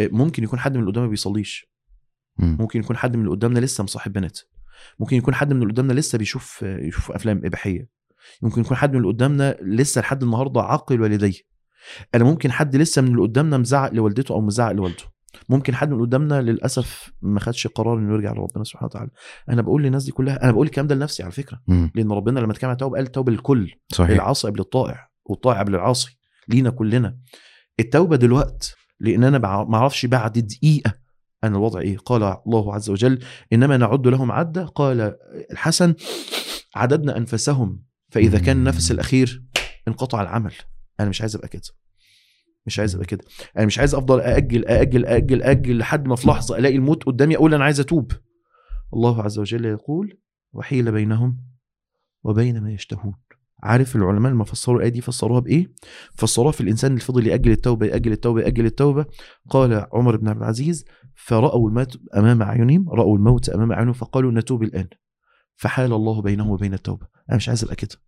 ممكن يكون حد من اللي قدامنا ما بيصليش. مم. ممكن يكون حد من اللي قدامنا لسه مصاحب بنات. ممكن يكون حد من اللي قدامنا لسه بيشوف يشوف أفلام إباحية. ممكن يكون حد من اللي قدامنا لسه لحد النهارده عاقل والديه أنا ممكن حد لسه من اللي قدامنا مزعق لوالدته أو مزعق لوالده. ممكن حد من اللي قدامنا للأسف ما خدش قرار إنه يرجع لربنا سبحانه وتعالى. أنا بقول للناس دي كلها أنا بقول الكلام ده لنفسي على فكرة. مم. لأن ربنا لما اتكلم عن التوبة قال التوبة للكل. صحيح. العاصي قبل الطائع والطائع قبل العاصي. لينا كلنا. التوبة دلوقت. لأن أنا ما أعرفش بعد دقيقة أنا الوضع إيه. قال الله عز وجل إنما نعد لهم عده قال الحسن عددنا أنفسهم فإذا كان النفس الأخير انقطع العمل. أنا مش عايز أبقى كده. مش عايز أبقى كده. أنا مش عايز أفضل أأجل أأجل أأجل أأجل لحد ما في لحظة ألاقي الموت قدامي أقول أنا عايز أتوب. الله عز وجل يقول وحيل بينهم وبين ما يشتهون. عارف العلماء لما فسروا الآية دي فسروها بإيه؟ فسروها في الإنسان اللي فضل يأجل التوبة يأجل التوبة يأجل التوبة. قال عمر بن عبد العزيز فرأوا الموت أمام اعينهم رأوا الموت أمام اعينهم فقالوا نتوب الآن. فحال الله بينهم وبين التوبة. أنا مش عايز أبقى كده.